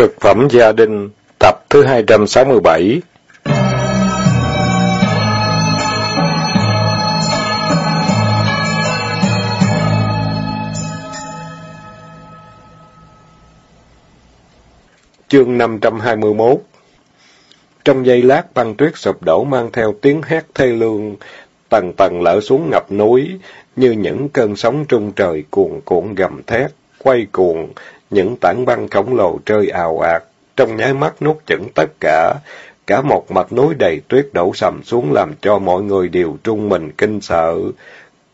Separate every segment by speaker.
Speaker 1: Cực phẩm gia đình, tập thứ 267 Chương 521 Trong giây lát băng tuyết sụp đổ mang theo tiếng hét thê lương, tầng tầng lở xuống ngập núi, như những cơn sóng trung trời cuồn cuộn gầm thét, quay cuồng, những tảng băng khổng lồ rơi ào ạt, trong nháy mắt nuốt chửng tất cả. Cả một mặt núi đầy tuyết đổ sầm xuống làm cho mọi người đều trung mình kinh sợ.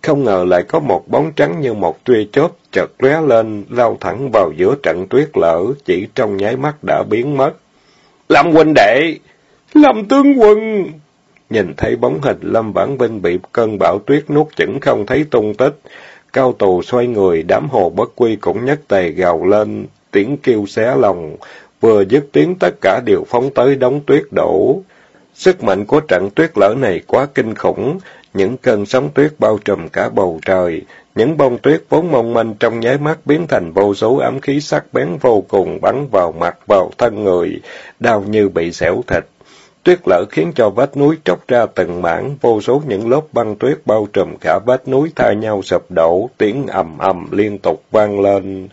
Speaker 1: Không ngờ lại có một bóng trắng như một tia chớp chợt lóe lên, lao thẳng vào giữa trận tuyết lở, chỉ trong nháy mắt đã biến mất. Lâm huynh đệ! Lâm tướng quân! Nhìn thấy bóng hình Lâm Vãn Vinh bị cơn bão tuyết nuốt chửng không thấy tung tích. Cao tù xoay người, đám hồ bất quy cũng nhất tề gào lên, tiếng kêu xé lòng. Vừa dứt tiếng tất cả đều phóng tới đống tuyết đổ. Sức mạnh của trận tuyết lở này quá kinh khủng, những cơn sóng tuyết bao trùm cả bầu trời, những bông tuyết vốn mong manh trong nháy mắt biến thành vô số ám khí sắc bén vô cùng bắn vào mặt vào thân người, đau như bị xẻo thịt. Tuyết lở khiến cho vách núi tróc ra từng mảng, vô số những lớp băng tuyết bao trùm cả vách núi thay nhau sập đổ, tiếng ầm ầm liên tục vang lên.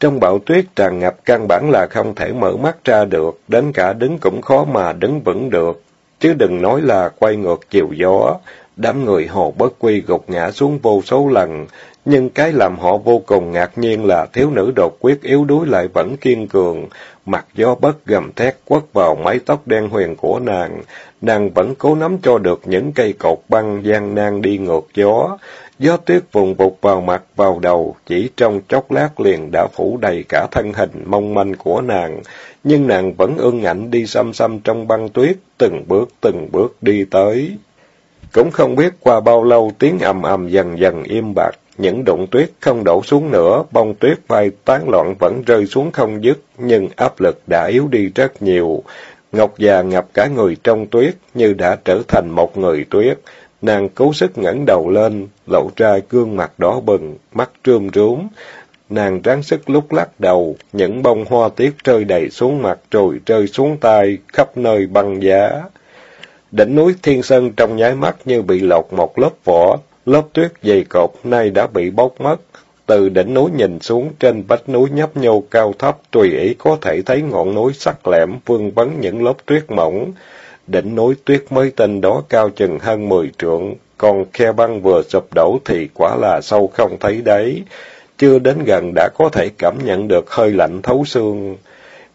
Speaker 1: Trong bão tuyết tràn ngập căn bản là không thể mở mắt ra được, đến cả đứng cũng khó mà đứng vững được, chứ đừng nói là quay ngược chiều gió. Đám người hồ bất quy gục ngã xuống vô số lần, nhưng cái làm họ vô cùng ngạc nhiên là thiếu nữ đột quyết yếu đuối lại vẫn kiên cường, mặt gió bất gầm thét quất vào mái tóc đen huyền của nàng, nàng vẫn cố nắm cho được những cây cột băng gian nan đi ngược gió. Gió tuyết vùng vụt vào mặt vào đầu, chỉ trong chốc lát liền đã phủ đầy cả thân hình mong manh của nàng, nhưng nàng vẫn ương ảnh đi xăm xăm trong băng tuyết, từng bước từng bước đi tới. Cũng không biết qua bao lâu tiếng ầm ầm dần dần im bặt, những đụng tuyết không đổ xuống nữa, bông tuyết bay tán loạn vẫn rơi xuống không dứt, nhưng áp lực đã yếu đi rất nhiều. Ngọc già ngập cả người trong tuyết, như đã trở thành một người tuyết. Nàng cố sức ngẩng đầu lên, lộ ra gương mặt đỏ bừng, mắt trươm rúm. Nàng ráng sức lúc lắc đầu, những bông hoa tiết rơi đầy xuống mặt rồi rơi xuống tay, khắp nơi băng giá. Đỉnh núi Thiên Sơn trong nháy mắt như bị lột một lớp vỏ, lớp tuyết dày cột nay đã bị bốc mất. Từ đỉnh núi nhìn xuống trên vách núi nhấp nhô cao thấp, tùy ý có thể thấy ngọn núi sắc lẻm vương vấn những lớp tuyết mỏng. Đỉnh núi tuyết mới tên đó cao chừng hơn mười trượng, còn khe băng vừa sụp đổ thì quả là sâu không thấy đấy. Chưa đến gần đã có thể cảm nhận được hơi lạnh thấu xương.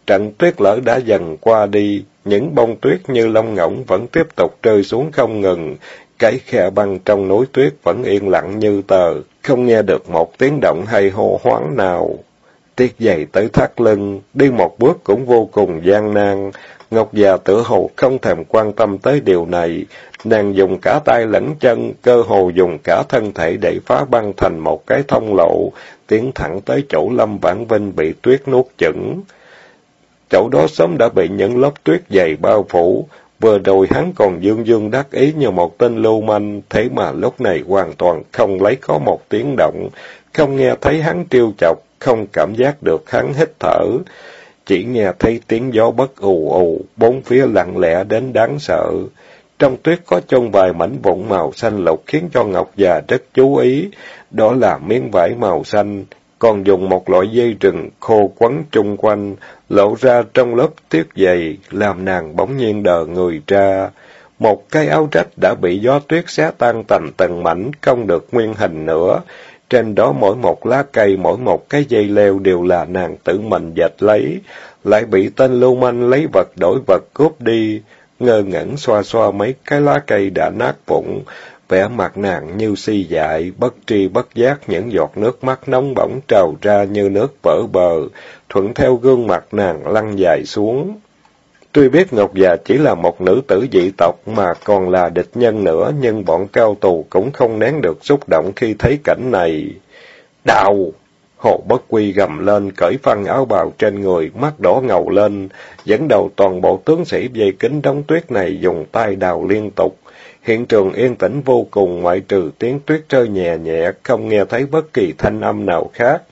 Speaker 1: Trận tuyết lở đã dần qua đi, những bông tuyết như lông ngỗng vẫn tiếp tục rơi xuống không ngừng. Cái khe băng trong núi tuyết vẫn yên lặng như tờ, không nghe được một tiếng động hay hô hoáng nào. Tiết dày tới thắt lưng, đi một bước cũng vô cùng gian nan. Ngọc già tự hồ không thèm quan tâm tới điều này. Nàng dùng cả tay lẫn chân, cơ hồ dùng cả thân thể để phá băng thành một cái thông lộ, tiến thẳng tới chỗ Lâm Vãn Vinh bị tuyết nuốt chửng. Chỗ đó sớm đã bị những lớp tuyết dày bao phủ, vừa rồi hắn còn dương dương đắc ý như một tên lưu manh, thế mà lúc này hoàn toàn không lấy có một tiếng động, không nghe thấy hắn trêu chọc, không cảm giác được hắn hít thở. Chỉ nghe thấy tiếng gió bất ù ù, bốn phía lặng lẽ đến đáng sợ. Trong tuyết có chôn vài mảnh vụn màu xanh lục khiến cho Ngọc già rất chú ý, đó là miếng vải màu xanh, còn dùng một loại dây rừng khô quấn chung quanh, lộ ra trong lớp tuyết dày, làm nàng bỗng nhiên đờ người ra. Một cái áo rách đã bị gió tuyết xé tan thành từng mảnh, không được nguyên hình nữa. Trên đó mỗi một lá cây, mỗi một cái dây leo đều là nàng tự mình dệt lấy, lại bị tên lưu manh lấy vật đổi vật cướp đi, ngơ ngẩn xoa xoa mấy cái lá cây đã nát vụn, vẻ mặt nàng như si dại, bất tri bất giác những giọt nước mắt nóng bỏng trào ra như nước vỡ bờ, thuận theo gương mặt nàng lăn dài xuống. Tuy biết Ngọc già chỉ là một nữ tử dị tộc mà còn là địch nhân nữa, nhưng bọn cao tù cũng không nén được xúc động khi thấy cảnh này. Đào! Hồ Bất Quy gầm lên, cởi phăng áo bào trên người, mắt đỏ ngầu lên, dẫn đầu toàn bộ tướng sĩ dây kính đóng tuyết này dùng tay đào liên tục. Hiện trường yên tĩnh vô cùng ngoại trừ tiếng tuyết rơi nhẹ nhẹ, không nghe thấy bất kỳ thanh âm nào khác.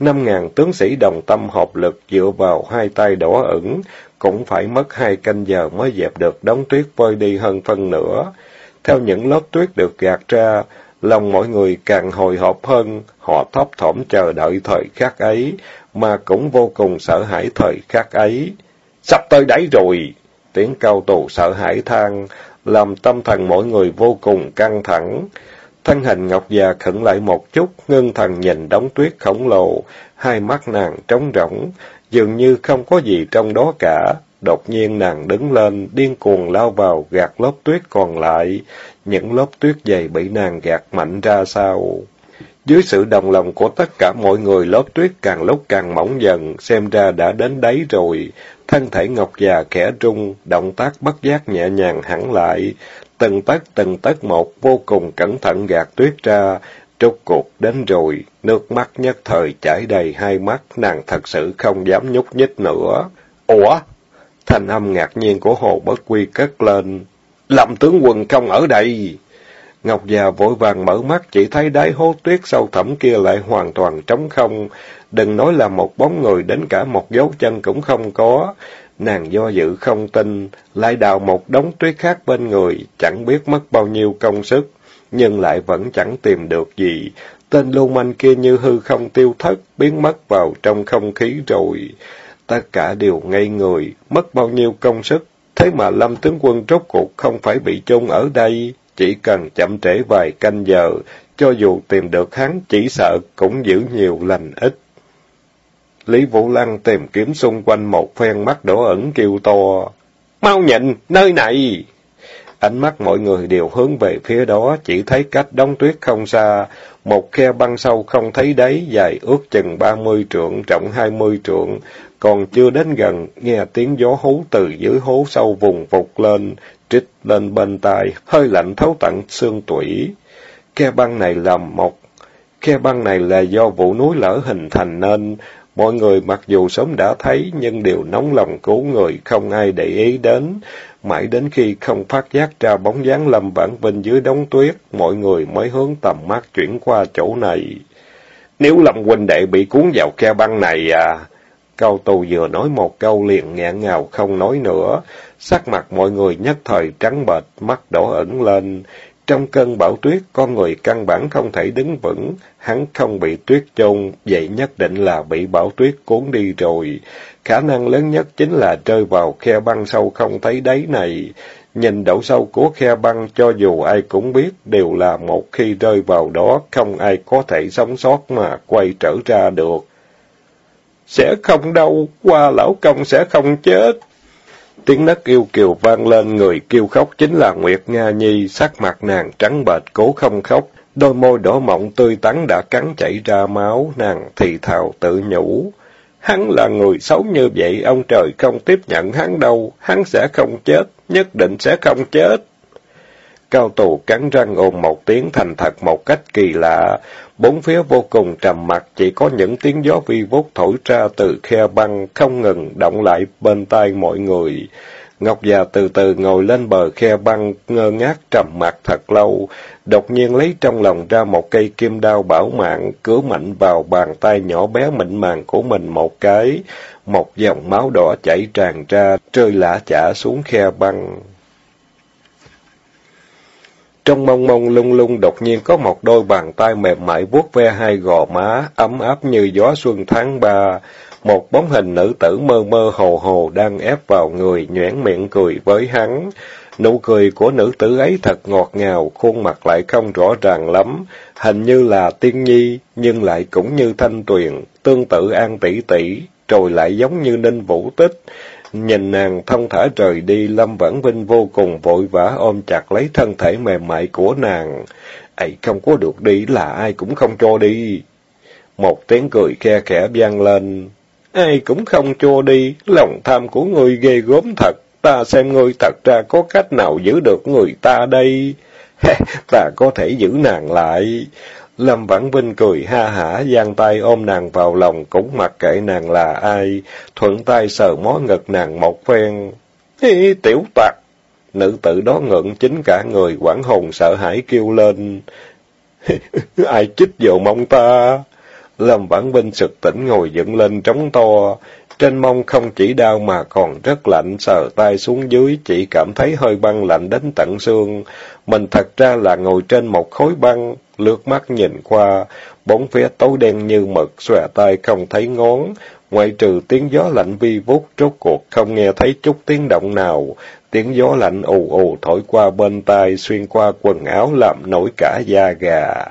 Speaker 1: Năm ngàn tướng sĩ đồng tâm hợp lực dựa vào hai tay đỏ ửng, cũng phải mất hai canh giờ mới dẹp được đống tuyết vơi đi hơn phân nửa. Theo những lớp tuyết được gạt ra, lòng mọi người càng hồi hộp hơn, họ thấp thỏm chờ đợi thời khắc ấy, mà cũng vô cùng sợ hãi thời khắc ấy. Sắp tới đấy rồi! Tiếng cao tù sợ hãi than, làm tâm thần mọi người vô cùng căng thẳng. Thân hình Ngọc già khẩn lại một chút, ngưng thần nhìn đống tuyết khổng lồ, hai mắt nàng trống rỗng, dường như không có gì trong đó cả. Đột nhiên nàng đứng lên, điên cuồng lao vào, gạt lớp tuyết còn lại. Những lớp tuyết dày bị nàng gạt mạnh ra sau. Dưới sự đồng lòng của tất cả mọi người, lớp tuyết càng lúc càng mỏng dần, xem ra đã đến đấy rồi. Thân thể Ngọc già khẽ rung, động tác bất giác nhẹ nhàng hẳn lại. Từng tấc từng tấc một vô cùng cẩn thận gạt tuyết ra. Trúc cuộc đến rồi, nước mắt nhất thời chảy đầy hai mắt, nàng thật sự không dám nhúc nhích nữa. Ủa? Thanh âm ngạc nhiên của Hồ Bất Quy cất lên. Lâm tướng quân không ở đây. Ngọc già vội vàng mở mắt chỉ thấy đáy hố tuyết sâu thẳm kia lại hoàn toàn trống không. Đừng nói là một bóng người đến cả một dấu chân cũng không có. Nàng do dự không tin, lại đào một đống tuyết khác bên người, chẳng biết mất bao nhiêu công sức, nhưng lại vẫn chẳng tìm được gì. Tên lưu manh kia như hư không tiêu thất, biến mất vào trong không khí rồi. Tất cả đều ngây người, mất bao nhiêu công sức, thế mà Lâm tướng quân rốt cuộc không phải bị chôn ở đây, chỉ cần chậm trễ vài canh giờ, cho dù tìm được hắn chỉ sợ cũng giữ nhiều lành ít. Lý Vũ Lăng tìm kiếm xung quanh một phen mắt đỏ ẩn kêu to. Mau nhìn, nơi này! Ánh mắt mọi người đều hướng về phía đó, chỉ thấy cách đóng tuyết không xa, một khe băng sâu không thấy đáy, dài ước chừng ba mươi trượng, rộng hai mươi trượng, còn chưa đến gần, nghe tiếng gió hú từ dưới hố sâu vùng vụt lên, trích lên bên tai, hơi lạnh thấu tận xương tủy. Khe băng này là một Khe băng này là do vụ núi lở hình thành nên, mọi người mặc dù sớm đã thấy nhưng đều nóng lòng cứu người, không ai để ý đến. Mãi đến khi không phát giác ra bóng dáng Lâm Vãn Vinh dưới đống tuyết, mọi người mới hướng tầm mắt chuyển qua chỗ này. Nếu Lâm huynh đệ bị cuốn vào khe băng này à, Cao tù vừa nói một câu liền ngẹn ngào không nói nữa. Sắc mặt mọi người nhất thời trắng bệch, mắt đỏ ẩn lên. Trong cơn bão tuyết, con người căn bản không thể đứng vững. Hắn không bị tuyết chôn, vậy nhất định là bị bão tuyết cuốn đi rồi. Khả năng lớn nhất chính là rơi vào khe băng sâu không thấy đáy này. Nhìn độ sâu của khe băng cho dù ai cũng biết đều là một khi rơi vào đó không ai có thể sống sót mà quay trở ra được. Sẽ không đâu, qua lão công sẽ không chết. Tiếng nấc yêu kiều vang lên, người kêu khóc chính là Nguyệt Nga Nhi, sắc mặt nàng trắng bệch cố không khóc, đôi môi đỏ mọng tươi tắn đã cắn chảy ra máu, nàng thì thào tự nhủ. Hắn là người xấu như vậy, ông trời không tiếp nhận hắn đâu, hắn sẽ không chết, nhất định sẽ không chết. Cao tù cắn răng ôm một tiếng thành thật một cách kỳ lạ, Bốn phía vô cùng trầm mặc, chỉ có những tiếng gió vi vút thổi ra từ khe băng, không ngừng động lại bên tai mọi người. Ngọc già từ từ ngồi lên bờ khe băng, ngơ ngác trầm mặc thật lâu, đột nhiên lấy trong lòng ra một cây kim đao bảo mạng, cứa mạnh vào bàn tay nhỏ bé mịn màng của mình một cái. Một dòng máu đỏ chảy tràn ra, rơi lã chả xuống khe băng. Trong mông mông lung lung đột nhiên có một đôi bàn tay mềm mại vuốt ve hai gò má, ấm áp như gió xuân tháng ba. Một bóng hình nữ tử mơ mơ hồ hồ đang ép vào người, nhoẻn miệng cười với hắn. Nụ cười của nữ tử ấy thật ngọt ngào, khuôn mặt lại không rõ ràng lắm, hình như là tiên nhi, nhưng lại cũng như thanh tuyền, tương tự an tỷ tỷ, rồi lại giống như ninh vũ tích. Nhìn nàng thông thả rời đi, Lâm Vãn Vinh vô cùng vội vã ôm chặt lấy thân thể mềm mại của nàng. ấy không có được đi là ai cũng không cho đi. Một tiếng cười khe khẽ vang lên. Ai cũng không cho đi, lòng tham của người ghê gớm thật. Ta xem ngươi thật ra có cách nào giữ được người ta đây. ta có thể giữ nàng lại. Lâm Vãn Vinh cười ha hả, giang tay ôm nàng vào lòng, cũng mặc kệ nàng là ai, thuận tay sờ mó ngực nàng một phen. Hi, tiểu tặc! Nữ tử đó ngượng chính cả người quảng hồn sợ hãi kêu lên. ai chích vào mông ta? Lâm Vãn Vinh sực tỉnh ngồi dựng lên trống to, trên mông không chỉ đau mà còn rất lạnh, sờ tay xuống dưới chỉ cảm thấy hơi băng lạnh đến tận xương. Mình thật ra là ngồi trên một khối băng, lướt mắt nhìn qua, bốn phía tối đen như mực, xòe tay không thấy ngón, ngoại trừ tiếng gió lạnh vi vút, rốt cuộc không nghe thấy chút tiếng động nào. Tiếng gió lạnh ù ù thổi qua bên tai, xuyên qua quần áo làm nổi cả da gà.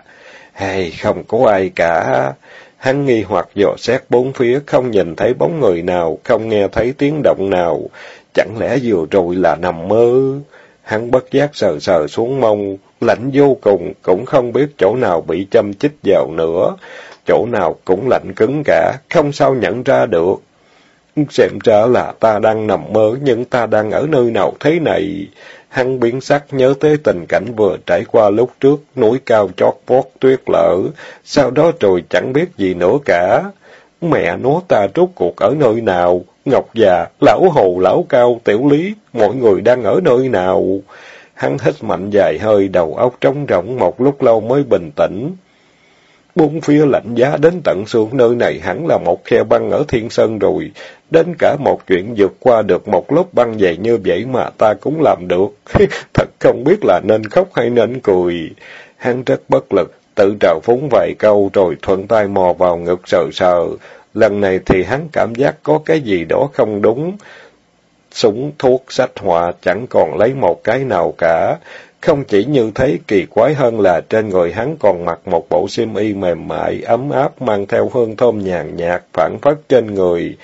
Speaker 1: Hay không có ai cả. Hắn nghi hoặc dò xét bốn phía, không nhìn thấy bóng người nào, không nghe thấy tiếng động nào. Chẳng lẽ vừa rồi là nằm mơ? Hắn bất giác sờ sờ xuống mông, lạnh vô cùng, cũng không biết chỗ nào bị châm chích vào nữa. Chỗ nào cũng lạnh cứng cả, không sao nhận ra được. Xem ra là ta đang nằm mơ, nhưng ta đang ở nơi nào thế này? Hắn biến sắc nhớ tới tình cảnh vừa trải qua lúc trước, núi cao chót vót tuyết lở, sau đó rồi chẳng biết gì nữa cả. Mẹ nó ta rốt cuộc ở nơi nào? Ngọc già, lão hồ, lão cao, tiểu lý, mọi người đang ở nơi nào? Hắn hít mạnh dài hơi, đầu óc trống rỗng một lúc lâu mới bình tĩnh. Bốn phía lạnh giá đến tận xương nơi này hẳn là một khe băng ở thiên sơn rồi. Đến cả một chuyện vượt qua được một lớp băng dày như vậy mà ta cũng làm được. Thật không biết là nên khóc hay nên cười. Hắn rất bất lực, tự trào phúng vài câu rồi thuận tay mò vào ngực sờ sờ. Lần này thì hắn cảm giác có cái gì đó không đúng. Súng, thuốc, sách họa chẳng còn lấy một cái nào cả. Không chỉ như thế, kỳ quái hơn là trên người hắn còn mặc một bộ xiêm y mềm mại, ấm áp, mang theo hương thơm nhàn nhạt, phản phất trên người.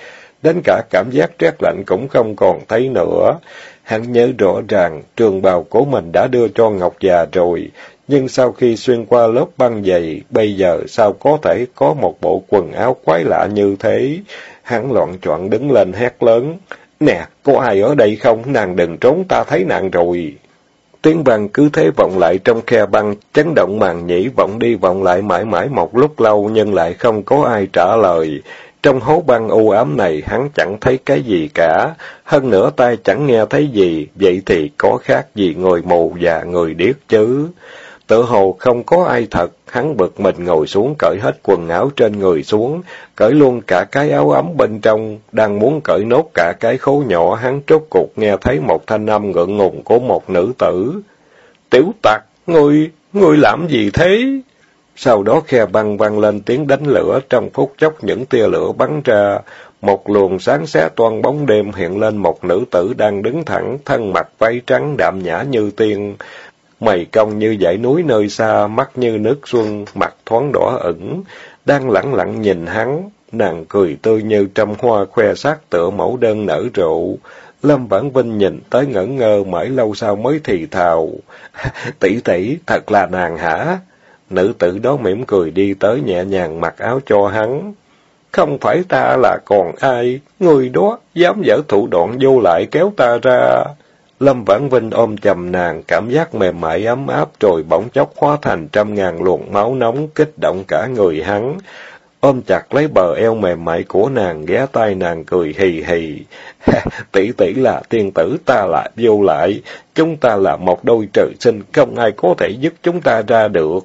Speaker 1: Đến cả cảm giác rét lạnh cũng không còn thấy nữa. Hắn nhớ rõ ràng, trường bào của mình đã đưa cho Ngọc già rồi, nhưng sau khi xuyên qua lớp băng dày, bây giờ sao có thể có một bộ quần áo quái lạ như thế? Hắn loạn choạng đứng lên hét lớn. Nè, có ai ở đây không? Nàng đừng trốn, ta thấy nàng rồi. Tiếng băng cứ thế vọng lại trong khe băng, chấn động màn nhĩ vọng đi vọng lại mãi mãi một lúc lâu nhưng lại không có ai trả lời. Trong hố băng u ám này hắn chẳng thấy cái gì cả, hơn nữa tai chẳng nghe thấy gì, vậy thì có khác gì người mù và người điếc chứ. Tự hồ không có ai thật, hắn bực mình ngồi xuống cởi hết quần áo trên người xuống, cởi luôn cả cái áo ấm bên trong, đang muốn cởi nốt cả cái khố nhỏ, hắn trốt cục nghe thấy một thanh âm ngượng ngùng của một nữ tử. Tiểu tặc, ngươi, ngươi làm gì thế? Sau đó khe băng vang lên tiếng đánh lửa, trong phút chốc những tia lửa bắn ra, một luồng sáng xé toan bóng đêm hiện lên một nữ tử đang đứng thẳng, thân mặc váy trắng đạm nhã như tiên, mày cong như dãy núi nơi xa, mắt như nước xuân, mặt thoáng đỏ ửng, đang lặng lặng nhìn hắn, nàng cười tươi như trăm hoa khoe sắc tựa mẫu đơn nở rộ. Lâm Vãn Vinh nhìn tới ngẩn ngơ mãi lâu sau mới thì thào. tỷ tỷ, thật là nàng hả? Nữ tử đó mỉm cười đi tới nhẹ nhàng mặc áo cho hắn. Không phải ta là còn ai, người đó dám dở thủ đoạn vô lại kéo ta ra. Lâm Vãn Vinh ôm chầm nàng, cảm giác mềm mại ấm áp rồi bỗng chốc hóa thành trăm ngàn luồng máu nóng kích động cả người hắn. Ôm chặt lấy bờ eo mềm mại của nàng, ghé tay nàng cười hì hì. tỷ tỷ là tiên tử, ta là vô lại. Chúng ta là một đôi trời sinh, không ai có thể giúp chúng ta ra được.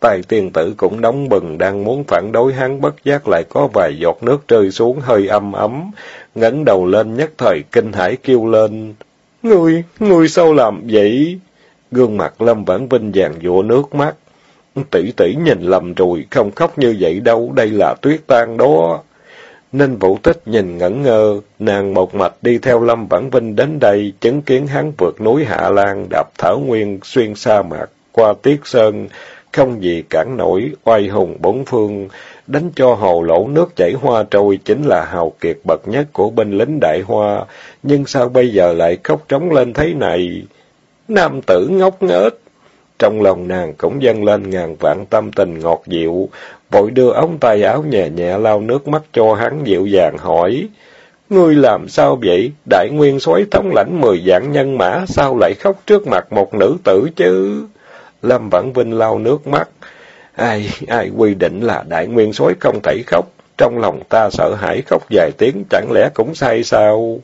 Speaker 1: tài tiên tử cũng nóng bừng, đang muốn phản đối hắn bất giác lại có vài giọt nước rơi xuống hơi âm ấm. ngẩng đầu lên nhất thời kinh hãi kêu lên. Ngươi, ngươi sao làm vậy? Gương mặt Lâm Vãn Vinh vàng dụa nước mắt. Tỷ tỷ nhìn lầm rồi, không khóc như vậy đâu, đây là tuyết tan đó. Ninh vũ tích nhìn ngẩn ngơ, nàng một mạch đi theo Lâm Vãn Vinh đến đây, chứng kiến hắn vượt núi Hạ Lan, đạp thảo nguyên, xuyên sa mạc, qua tiết sơn, không gì cản nổi, oai hùng bốn phương, đánh cho hồ lỗ nước chảy hoa trôi chính là hào kiệt bậc nhất của binh lính đại hoa, nhưng sao bây giờ lại khóc trống lên thế này? Nam tử ngốc nghếch. Trong lòng nàng cũng dâng lên ngàn vạn tâm tình ngọt dịu, vội đưa ống tay áo nhẹ nhẹ lau nước mắt cho hắn dịu dàng hỏi. Ngươi làm sao vậy? Đại nguyên soái thống lãnh mười dạng nhân mã, sao lại khóc trước mặt một nữ tử chứ? Lâm Vãn Vinh lau nước mắt. Ai, ai quy định là đại nguyên soái không thể khóc. Trong lòng ta sợ hãi khóc vài tiếng, chẳng lẽ cũng sai sao?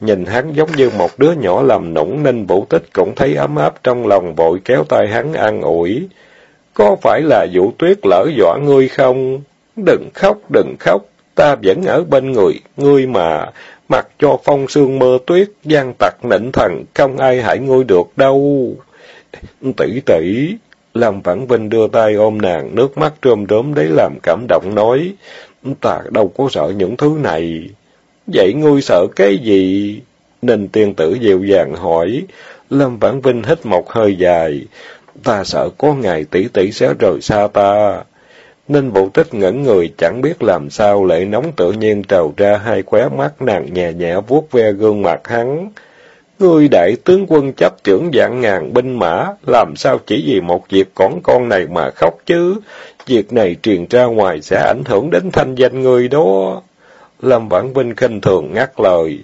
Speaker 1: Nhìn hắn giống như một đứa nhỏ làm nũng nên vũ tích cũng thấy ấm áp trong lòng vội kéo tay hắn an ủi. có phải là vũ tuyết lỡ dọa ngươi không? Đừng khóc, đừng khóc, ta vẫn ở bên người, ngươi mà, mặc cho phong sương mơ tuyết, gian tặc nịnh thần, không ai hại ngươi được đâu. Tỷ tỷ, Lâm Vãn Vinh đưa tay ôm nàng, nước mắt trơm rớm đấy làm cảm động nói, ta đâu có sợ những thứ này. Vậy ngươi sợ cái gì? Ninh tiên tử dịu dàng hỏi. Lâm Vãn Vinh hít một hơi dài. Ta sợ có ngày tỷ tỷ sẽ rời xa ta. Ninh bộ tích ngẩn người chẳng biết làm sao lệ nóng tự nhiên trào ra hai khóe mắt nàng nhẹ nhẹ vuốt ve gương mặt hắn. Ngươi đại tướng quân chấp trưởng dạng ngàn binh mã, làm sao chỉ vì một việc con con này mà khóc chứ? Việc này truyền ra ngoài sẽ ảnh hưởng đến thanh danh ngươi đó. Lâm Vãn Vinh khinh thường ngắt lời.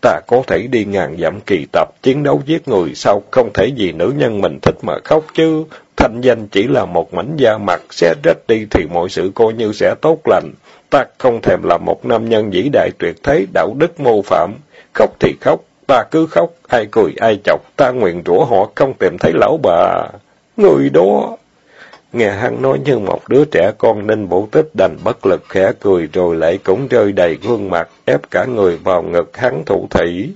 Speaker 1: Ta có thể đi ngàn dặm kỳ tập, chiến đấu giết người, sao không thể vì nữ nhân mình thích mà khóc chứ? Thanh danh chỉ là một mảnh da mặt, sẽ rách đi thì mọi sự coi như sẽ tốt lành. Ta không thèm là một nam nhân vĩ đại tuyệt thế, đạo đức mô phạm. Khóc thì khóc, ta cứ khóc, ai cười ai chọc, ta nguyện rủa họ không tìm thấy lão bà. Người đó... Nghe hắn nói như một đứa trẻ con nên bổ tích đành bất lực khẽ cười rồi lại cũng rơi đầy gương mặt, ép cả người vào ngực hắn thủ thủy.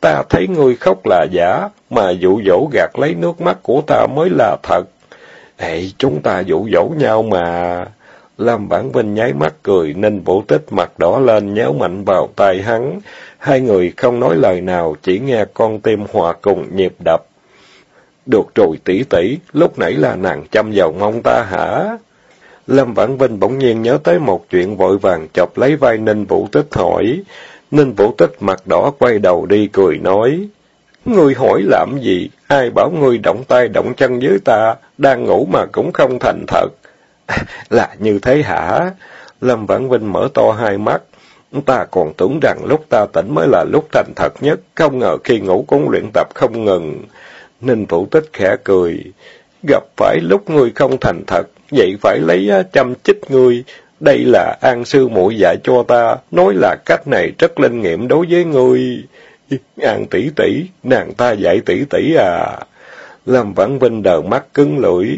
Speaker 1: Ta thấy ngươi khóc là giả, mà dụ dỗ gạt lấy nước mắt của ta mới là thật. Ê, chúng ta dụ dỗ nhau mà. Lâm Bản Vinh nháy mắt cười nên bổ tích mặt đỏ lên nhéo mạnh vào tay hắn. Hai người không nói lời nào, chỉ nghe con tim hòa cùng nhịp đập. Được rồi tỷ tỷ, lúc nãy là nàng chăm vào mong ta hả? Lâm Vãn Vinh bỗng nhiên nhớ tới một chuyện vội vàng chọc lấy vai Ninh Vũ Tích hỏi. Ninh Vũ Tích mặt đỏ quay đầu đi cười nói. Ngươi hỏi làm gì? Ai bảo ngươi động tay động chân với ta, đang ngủ mà cũng không thành thật. là như thế hả? Lâm Vãn Vinh mở to hai mắt. Ta còn tưởng rằng lúc ta tỉnh mới là lúc thành thật nhất, không ngờ khi ngủ cũng luyện tập không ngừng. Ninh Vũ Tích khẽ cười. Gặp phải lúc ngươi không thành thật, vậy phải lấy chăm chích ngươi. Đây là an sư muội dạy cho ta, nói là cách này rất linh nghiệm đối với ngươi. An tỷ tỷ, nàng ta dạy tỷ tỷ à. Lâm Vãn Vinh đờ mắt cứng lưỡi.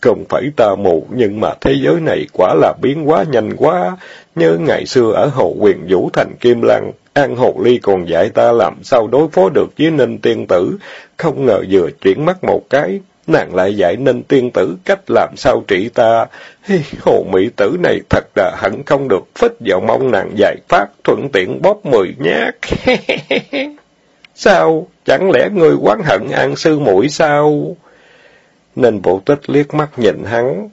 Speaker 1: Không phải ta mù, nhưng mà thế giới này quả là biến quá nhanh quá. Nhớ ngày xưa ở hậu Quyền Vũ Thành Kim Lăng, An Hồ Ly còn dạy ta làm sao đối phó được với Ninh Tiên Tử. Không ngờ vừa chuyển mắt một cái, nàng lại dạy Ninh Tiên Tử cách làm sao trị ta. Hi, hồ Mỹ Tử này thật là hận không được phích vào mong nàng giải phát, thuận tiện bóp mười nhát. sao? Chẳng lẽ ngươi quán hận An Sư mũi sao? Nên bộ tích liếc mắt nhìn hắn.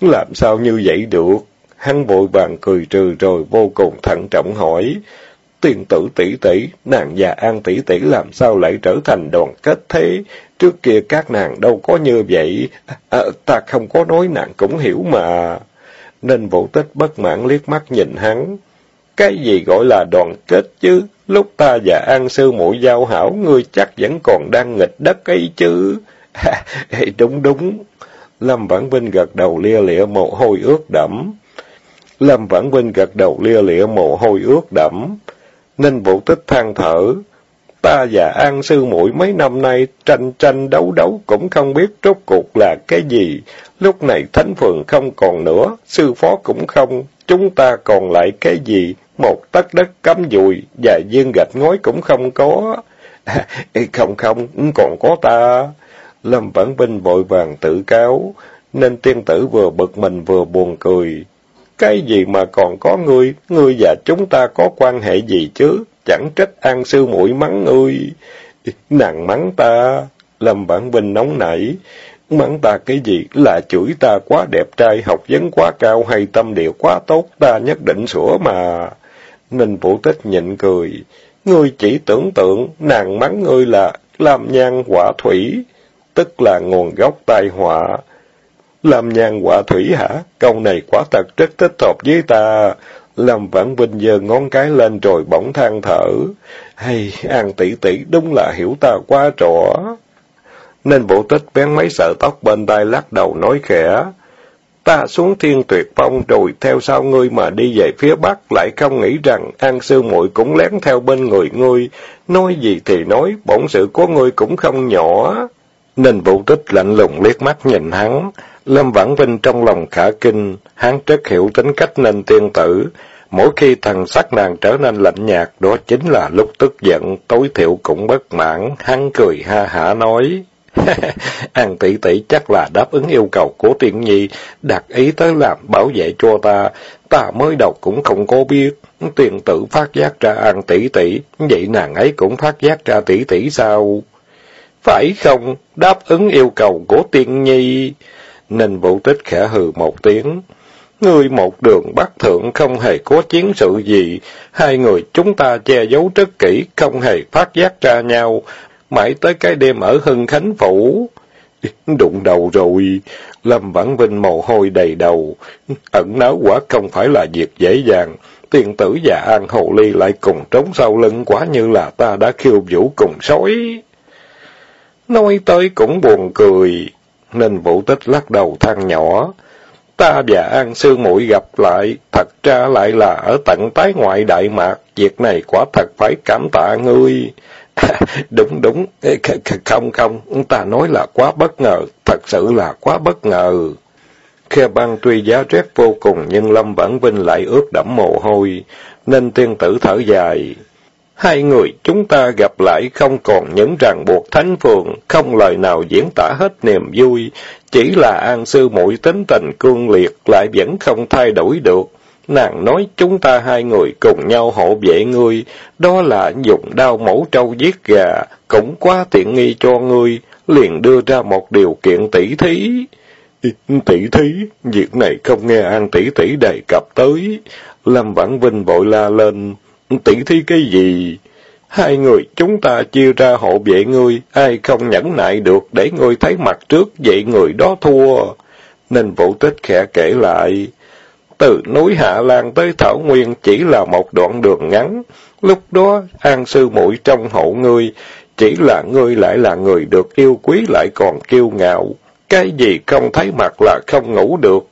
Speaker 1: Làm sao như vậy được? Hắn vội vàng cười trừ rồi vô cùng thận trọng hỏi. Tiên tử tỷ tỷ, nàng già an tỷ tỷ làm sao lại trở thành đoàn kết thế? Trước kia các nàng đâu có như vậy. À, ta không có nói nàng cũng hiểu mà. Nên vũ tích bất mãn liếc mắt nhìn hắn. Cái gì gọi là đoàn kết chứ? Lúc ta và An Sư muội giao hảo, ngươi chắc vẫn còn đang nghịch đất ấy chứ. À, đúng đúng. Lâm Vãn Vinh gật đầu lia lịa mồ hôi ướt đẫm. Lâm Vãn Vinh gật đầu lia lịa mồ hôi ướt đẫm. Ninh Vũ Tích than thở. Ta và An Sư muội mấy năm nay tranh tranh đấu đấu cũng không biết rốt cuộc là cái gì. Lúc này Thánh Phường không còn nữa, sư phó cũng không, chúng ta còn lại cái gì? Một tấc đất cắm dùi và viên gạch ngói cũng không có. À, không không, còn có ta. Lâm Vãn Vinh vội vàng tự cáo, nên tiên tử vừa bực mình vừa buồn cười. Cái gì mà còn có ngươi, ngươi và chúng ta có quan hệ gì chứ? Chẳng trách an sư muội mắng ngươi. Nàng mắng ta. Lâm Bản Vinh nóng nảy. Mắng ta cái gì? Là chửi ta quá đẹp trai, học vấn quá cao hay tâm địa quá tốt, ta nhất định sửa mà. Ninh Vũ Tích nhịn cười. Ngươi chỉ tưởng tượng, nàng mắng ngươi là làm nhan quả thủy, tức là nguồn gốc tai họa. Làm nhàn quả thủy hả? Câu này quả thật rất thích hợp với ta. Lâm Vãn Vinh giơ ngón cái lên rồi bỗng than thở. Hay, An tỷ tỷ đúng là hiểu ta quá rõ. Nên bộ tích bén mấy sợi tóc bên tai lắc đầu nói khẽ. Ta xuống thiên tuyệt phong rồi theo sau ngươi mà đi về phía bắc, lại không nghĩ rằng An Sư muội cũng lén theo bên người ngươi. Nói gì thì nói, bổn sự của ngươi cũng không nhỏ. Nên vũ tích lạnh lùng liếc mắt nhìn hắn. Lâm Vãn Vinh trong lòng khả kinh, hắn rất hiểu tính cách nên tiên tử. Mỗi khi thần sắc nàng trở nên lạnh nhạt, đó chính là lúc tức giận, tối thiểu cũng bất mãn, hắn cười ha hả nói. An tỷ tỷ chắc là đáp ứng yêu cầu của tiên nhi, đặt ý tới làm bảo vệ cho ta, ta mới đầu cũng không có biết. Tiền tử phát giác ra An tỷ tỷ, vậy nàng ấy cũng phát giác ra tỷ tỷ sao? Phải không? Đáp ứng yêu cầu của tiên nhi. Ninh vũ tích khẽ hừ một tiếng. Ngươi một đường bắt thượng không hề có chiến sự gì, hai người chúng ta che giấu rất kỹ, không hề phát giác ra nhau, mãi tới cái đêm ở Hưng Khánh Phủ. Đụng đầu rồi, Lâm Vãn Vinh mồ hôi đầy đầu, ẩn náu quả không phải là việc dễ dàng, tiền tử và An Hồ Ly lại cùng trống sau lưng quá như là ta đã khiêu vũ cùng sói. Nói tới cũng buồn cười, nên vũ tích lắc đầu than nhỏ. Ta và An Sư muội gặp lại, thật ra lại là ở tận tái ngoại Đại Mạc, việc này quả thật phải cảm tạ ngươi. đúng đúng, không không, ta nói là quá bất ngờ, thật sự là quá bất ngờ. Khe băng tuy giá rét vô cùng nhưng Lâm Vãn Vinh lại ướt đẫm mồ hôi, nên tiên tử thở dài. Hai người chúng ta gặp lại không còn những ràng buộc thánh phường, không lời nào diễn tả hết niềm vui, chỉ là an sư muội tính tình cương liệt lại vẫn không thay đổi được. Nàng nói chúng ta hai người cùng nhau hộ vệ ngươi, đó là dùng đao mẫu trâu giết gà, cũng quá tiện nghi cho ngươi, liền đưa ra một điều kiện tỷ thí. Tỷ thí, việc này không nghe An tỷ tỷ đề cập tới. Lâm Vãn Vinh vội la lên, tỷ thi cái gì? Hai người chúng ta chia ra hộ vệ ngươi, ai không nhẫn nại được để ngươi thấy mặt trước, vậy người đó thua. Nên vũ tích khẽ kể lại. Từ núi Hạ Lan tới Thảo Nguyên chỉ là một đoạn đường ngắn. Lúc đó, An Sư muội trong hộ ngươi, chỉ là ngươi lại là người được yêu quý lại còn kiêu ngạo. Cái gì không thấy mặt là không ngủ được.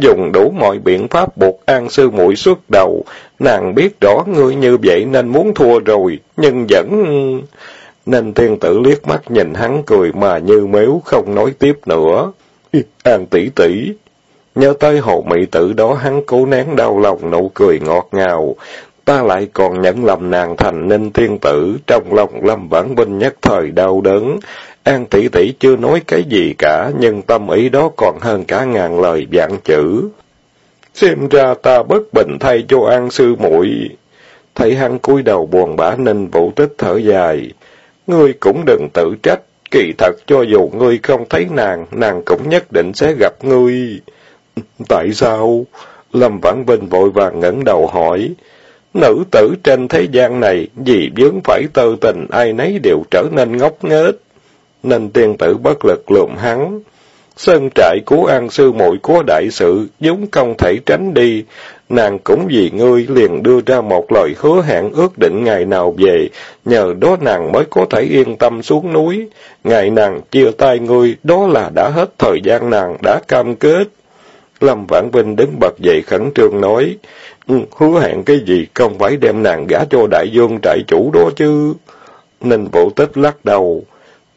Speaker 1: Dùng đủ mọi biện pháp buộc An Sư muội xuất đầu. Nàng biết rõ ngươi như vậy nên muốn thua rồi, nhưng vẫn... Nên thiên tử liếc mắt nhìn hắn cười mà như mếu không nói tiếp nữa. An tỷ tỷ Nhớ tới hồ mỹ tử đó hắn cố nén đau lòng nụ cười ngọt ngào. Ta lại còn nhận lầm nàng thành ninh thiên tử, trong lòng lâm vãn binh nhất thời đau đớn. An tỷ tỷ chưa nói cái gì cả, nhưng tâm ý đó còn hơn cả ngàn lời vạn chữ. Xem ra ta bất bình thay cho an sư muội Thấy hắn cúi đầu buồn bã nên vũ tích thở dài. Ngươi cũng đừng tự trách, kỳ thật cho dù ngươi không thấy nàng, nàng cũng nhất định sẽ gặp ngươi. Tại sao? Lâm Vãn Vinh vội vàng ngẩng đầu hỏi. Nữ tử trên thế gian này, vì vướng phải tơ tình, ai nấy đều trở nên ngốc nghếch. Nên tiên tử bất lực lượm hắn. Sơn trại của an sư muội của đại sự, vốn không thể tránh đi. Nàng cũng vì ngươi liền đưa ra một lời hứa hẹn ước định ngày nào về, nhờ đó nàng mới có thể yên tâm xuống núi. Ngày nàng chia tay ngươi, đó là đã hết thời gian nàng đã cam kết. Lâm Vãn Vinh đứng bật dậy khẩn trương nói, ừ, hứa hẹn cái gì, không phải đem nàng gả cho đại dương trại chủ đó chứ. Ninh Vũ Tích lắc đầu,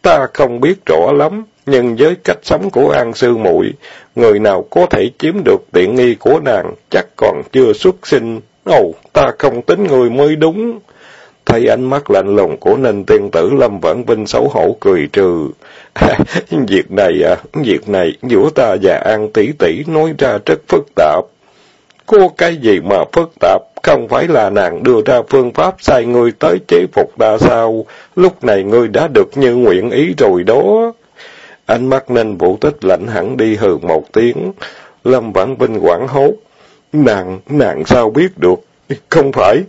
Speaker 1: ta không biết rõ lắm, nhưng với cách sống của An Sư muội người nào có thể chiếm được tiện nghi của nàng, chắc còn chưa xuất sinh. Ồ, ta không tính người mới đúng. Thấy ánh mắt lạnh lùng của Ninh Tiên Tử Lâm Vãn Vinh xấu hổ cười trừ. việc này à, việc này giữa ta và An tỷ tỷ nói ra rất phức tạp. Có cái gì mà phức tạp, không phải là nàng đưa ra phương pháp sai ngươi tới chế phục ta sao? Lúc này ngươi đã được như nguyện ý rồi đó. Ánh mắt nên vũ tích lạnh hẳn đi hừ một tiếng. Lâm Vãn Vinh quảng hốt. Nàng, nàng sao biết được? Không phải,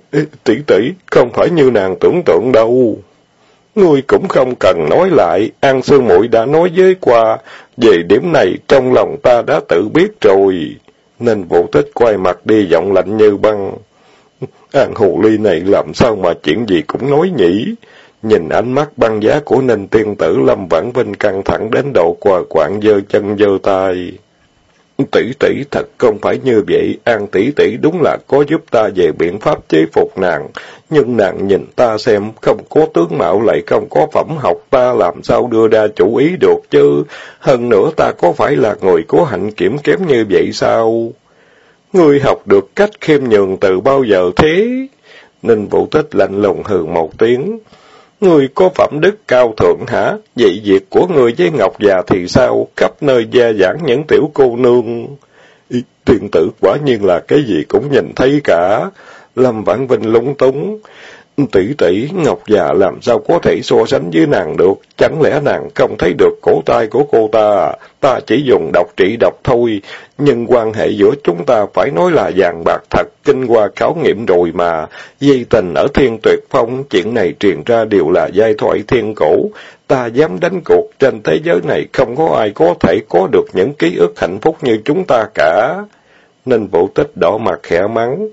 Speaker 1: tỷ tỷ, không phải như nàng tưởng tượng đâu. Ngươi cũng không cần nói lại, An Sư muội đã nói với qua, về điểm này trong lòng ta đã tự biết rồi. Nên vũ tích quay mặt đi, giọng lạnh như băng. An Hồ Ly này làm sao mà chuyện gì cũng nói nhỉ? Nhìn ánh mắt băng giá của Ninh Tiên Tử Lâm Vãn Vinh căng thẳng đến độ quờ quạng dơ chân dơ tay. Tỷ tỷ thật không phải như vậy, An tỷ tỷ đúng là có giúp ta về biện pháp chế phục nàng, nhưng nàng nhìn ta xem, không có tướng mạo lại không có phẩm học ta làm sao đưa ra chủ ý được chứ, hơn nữa ta có phải là người có hạnh kiểm kém như vậy sao? Ngươi học được cách khiêm nhường từ bao giờ thế? Ninh Vũ Tích lạnh lùng hừ một tiếng người có phẩm đức cao thượng hả? Vậy việc của người với Ngọc già thì sao? Khắp nơi gia giảng những tiểu cô nương. Ý, tiên tử quả nhiên là cái gì cũng nhìn thấy cả. Lâm Vãn Vinh lúng túng. Tỷ tỷ Ngọc già làm sao có thể so sánh với nàng được? Chẳng lẽ nàng không thấy được cổ tay của cô ta? Ta chỉ dùng độc trị độc thôi, nhưng quan hệ giữa chúng ta phải nói là vàng bạc thật, kinh qua khảo nghiệm rồi mà. Dây tình ở thiên tuyệt phong, chuyện này truyền ra đều là giai thoại thiên cổ. Ta dám đánh cuộc, trên thế giới này không có ai có thể có được những ký ức hạnh phúc như chúng ta cả. Nên vũ tích đỏ mặt khẽ mắng.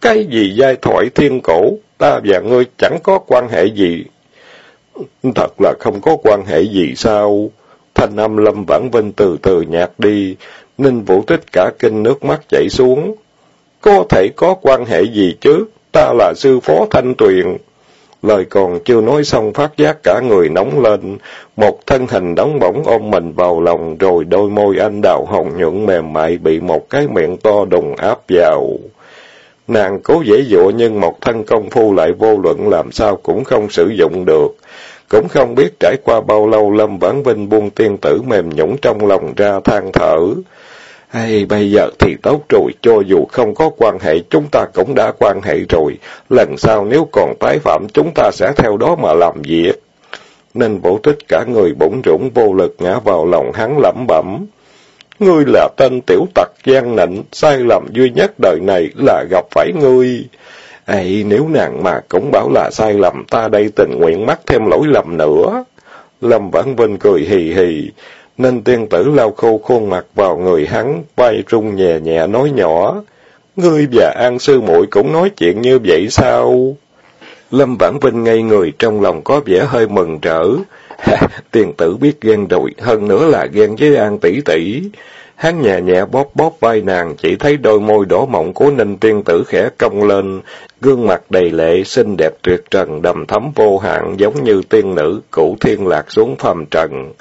Speaker 1: Cái gì giai thoại thiên cổ? Ta và ngươi chẳng có quan hệ gì. Thật là không có quan hệ gì sao? Thanh âm lâm vãn vinh từ từ nhạt đi, Ninh Vũ Tích cả kinh nước mắt chảy xuống. Có thể có quan hệ gì chứ? Ta là sư phó Thanh Tuyền. Lời còn chưa nói xong phát giác cả người nóng lên, một thân hình đóng bỗng ôm mình vào lòng rồi đôi môi anh đào hồng nhuận mềm mại bị một cái miệng to đùng áp vào. Nàng cố dễ dụa nhưng một thân công phu lại vô luận làm sao cũng không sử dụng được. Cũng không biết trải qua bao lâu Lâm Vãn Vinh buông tiên tử mềm nhũng trong lòng ra than thở. Hay bây giờ thì tốt rồi, cho dù không có quan hệ chúng ta cũng đã quan hệ rồi. Lần sau nếu còn tái phạm chúng ta sẽ theo đó mà làm việc. Nên bổ tích cả người bổn rủng vô lực ngã vào lòng hắn lẩm bẩm. Ngươi là tên tiểu tặc gian nịnh, sai lầm duy nhất đời này là gặp phải ngươi. Ấy nếu nàng mà cũng bảo là sai lầm, ta đây tình nguyện mắc thêm lỗi lầm nữa. Lâm Vãn Vinh cười hì hì, nên tiên tử lau khô khuôn mặt vào người hắn, bay rung nhẹ nhẹ nói nhỏ. Ngươi và An Sư muội cũng nói chuyện như vậy sao? Lâm Vãn Vinh ngây người trong lòng có vẻ hơi mừng rỡ. tiền tử biết ghen rồi, hơn nữa là ghen với An tỷ tỷ. Hắn nhẹ nhẹ bóp bóp vai nàng, chỉ thấy đôi môi đỏ mọng của ninh tiên tử khẽ cong lên, gương mặt đầy lệ, xinh đẹp tuyệt trần, đầm thấm vô hạn, giống như tiên nữ, cửu thiên lạc xuống phàm trần.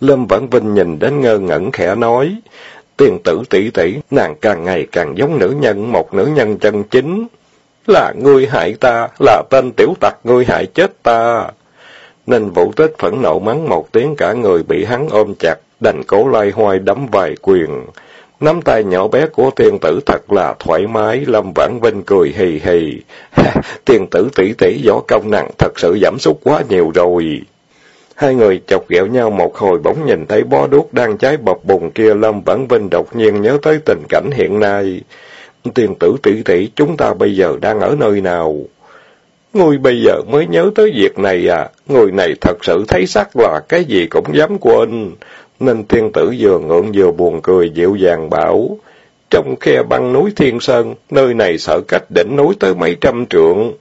Speaker 1: Lâm Vãn Vinh nhìn đến ngơ ngẩn khẽ nói, tiên tử tỷ tỷ, nàng càng ngày càng giống nữ nhân, một nữ nhân chân chính. Là ngươi hại ta, là tên tiểu tặc ngươi hại chết ta. Nên vũ tích phẫn nộ mắng một tiếng cả người bị hắn ôm chặt, đành cố lai hoai đấm vài quyền. Nắm tay nhỏ bé của tiên tử thật là thoải mái, Lâm Vãn Vinh cười hì hì. tiên tử tỷ tỷ võ công nặng thật sự giảm sút quá nhiều rồi. Hai người chọc ghẹo nhau một hồi bỗng nhìn thấy bó đuốc đang cháy bập bùng kia, Lâm Vãn Vinh đột nhiên nhớ tới tình cảnh hiện nay. Tiên tử tỷ tỷ, chúng ta bây giờ đang ở nơi nào? Ngươi bây giờ mới nhớ tới việc này à? Người này thật sự thấy sắc là cái gì cũng dám quên. Nên thiên tử vừa ngượng vừa buồn cười dịu dàng bảo. Trong khe băng núi Thiên Sơn, nơi này sợ cách đỉnh núi tới mấy trăm trượng.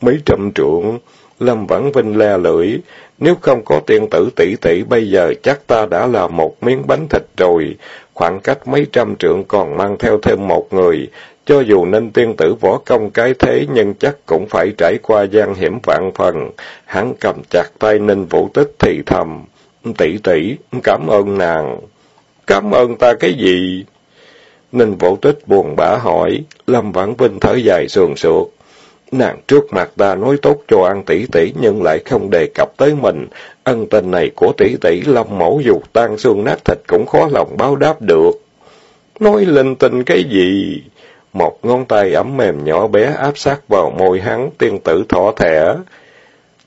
Speaker 1: Mấy trăm trượng? Lâm Vãn Vinh le lưỡi. Nếu không có tiên tử tỷ tỷ bây giờ chắc ta đã là một miếng bánh thịt rồi. Khoảng cách mấy trăm trượng còn mang theo thêm một người. Cho dù nên tiên tử võ công cái thế nhưng chắc cũng phải trải qua gian hiểm vạn phần. Hắn cầm chặt tay Ninh Vũ Tích thì thầm. Tỷ tỷ, cảm ơn nàng. Cảm ơn ta cái gì? Ninh Vũ Tích buồn bã hỏi. Lâm Vãn Vinh thở dài sườn sượt. Nàng trước mặt ta nói tốt cho ăn tỷ tỷ nhưng lại không đề cập tới mình. Ân tình này của tỷ tỷ Lâm mẫu dù tan xương nát thịt cũng khó lòng báo đáp được. Nói linh tinh cái gì? Một ngón tay ấm mềm nhỏ bé áp sát vào môi hắn, tiên tử thỏ thẻ.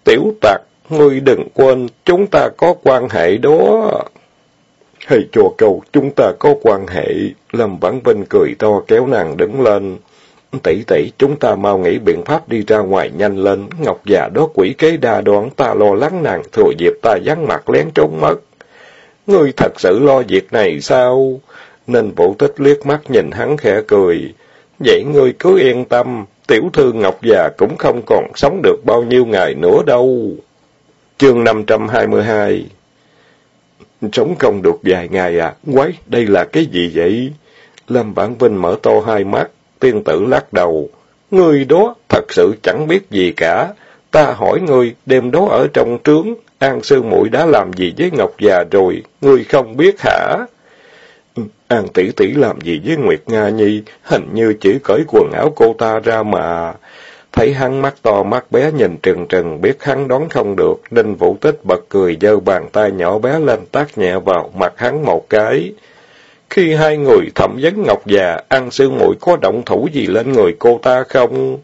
Speaker 1: Tiểu tặc, ngươi đừng quên, chúng ta có quan hệ đó. Hay chùa cầu, chúng ta có quan hệ. Lâm Vãn Vinh cười to kéo nàng đứng lên. Tỷ tỷ, chúng ta mau nghĩ biện pháp đi ra ngoài nhanh lên. Ngọc già đó quỷ kế đa đoán, ta lo lắng nàng thừa dịp ta vắng mặt lén trốn mất. Ngươi thật sự lo việc này sao? Nên vũ tích liếc mắt nhìn hắn khẽ cười. Vậy ngươi cứ yên tâm, tiểu thư Ngọc già cũng không còn sống được bao nhiêu ngày nữa đâu. Chương 522 Sống không được vài ngày à? Quái, đây là cái gì vậy? Lâm Vãn Vinh mở to hai mắt, tiên tử lắc đầu. Người đó thật sự chẳng biết gì cả. Ta hỏi ngươi, đêm đó ở trong trướng, An Sư muội đã làm gì với Ngọc già rồi, người không biết hả? An tỷ tỷ làm gì với Nguyệt Nga Nhi, hình như chỉ cởi quần áo cô ta ra mà. Thấy hắn mắt to mắt bé nhìn trừng trừng, biết hắn đoán không được, Đinh Vũ Tích bật cười giơ bàn tay nhỏ bé lên tác nhẹ vào mặt hắn một cái. Khi hai người thẩm vấn Ngọc già, An Sư muội có động thủ gì lên người cô ta không?